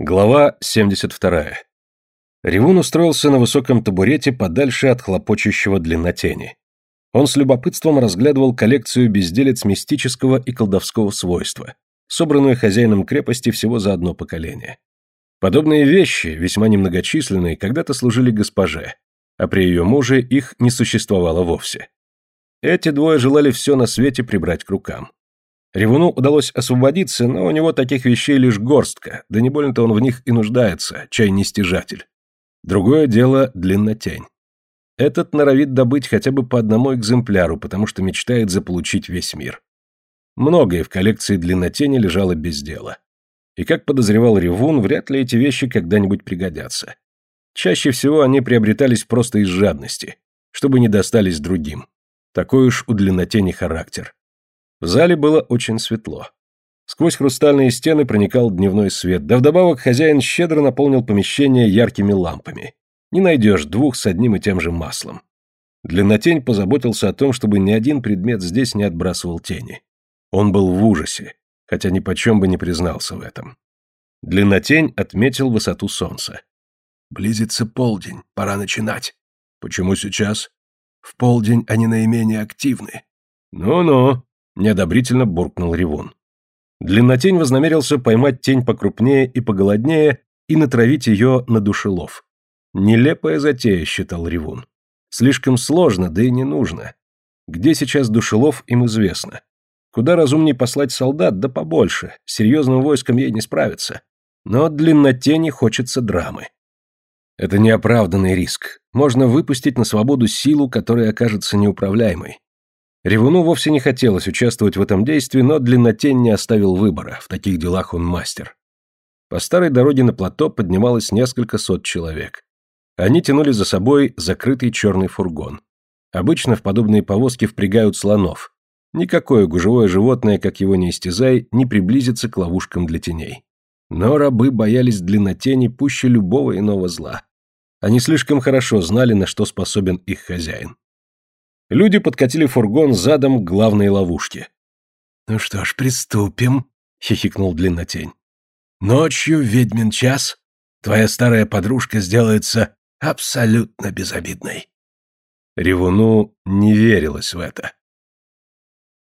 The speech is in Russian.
Глава 72. Ревун устроился на высоком табурете подальше от хлопочущего длиннотени. Он с любопытством разглядывал коллекцию безделец мистического и колдовского свойства, собранную хозяином крепости всего за одно поколение. Подобные вещи, весьма немногочисленные, когда-то служили госпоже, а при ее муже их не существовало вовсе. Эти двое желали все на свете прибрать к рукам. Ревуну удалось освободиться, но у него таких вещей лишь горстка, да не больно-то он в них и нуждается, чай не стяжатель. Другое дело – длиннотень. Этот норовит добыть хотя бы по одному экземпляру, потому что мечтает заполучить весь мир. Многое в коллекции длиннотени лежало без дела. И как подозревал Ревун, вряд ли эти вещи когда-нибудь пригодятся. Чаще всего они приобретались просто из жадности, чтобы не достались другим. Такой уж у длиннотени характер. В зале было очень светло. Сквозь хрустальные стены проникал дневной свет, да вдобавок хозяин щедро наполнил помещение яркими лампами. Не найдешь двух с одним и тем же маслом. Длиннотень позаботился о том, чтобы ни один предмет здесь не отбрасывал тени. Он был в ужасе, хотя ни почем бы не признался в этом. Длиннотень отметил высоту солнца. «Близится полдень, пора начинать». «Почему сейчас?» «В полдень они наименее активны». «Ну-ну», неодобрительно буркнул Ревун. Длиннотень вознамерился поймать тень покрупнее и поголоднее и натравить ее на душелов. Нелепая затея, считал Ревун. Слишком сложно, да и не нужно. Где сейчас душелов, им известно. Куда разумнее послать солдат, да побольше, с серьезным войском ей не справиться. Но длиннотени хочется драмы. Это неоправданный риск. Можно выпустить на свободу силу, которая окажется неуправляемой. Ревуну вовсе не хотелось участвовать в этом действии, но длиннотень не оставил выбора, в таких делах он мастер. По старой дороге на плато поднималось несколько сот человек. Они тянули за собой закрытый черный фургон. Обычно в подобные повозки впрягают слонов. Никакое гужевое животное, как его не истязай, не приблизится к ловушкам для теней. Но рабы боялись длиннотени пуще любого иного зла. Они слишком хорошо знали, на что способен их хозяин. Люди подкатили фургон задом к главной ловушке. «Ну что ж, приступим», — хихикнул Длиннотень. «Ночью, ведьмин час, твоя старая подружка сделается абсолютно безобидной». Ревуну не верилось в это.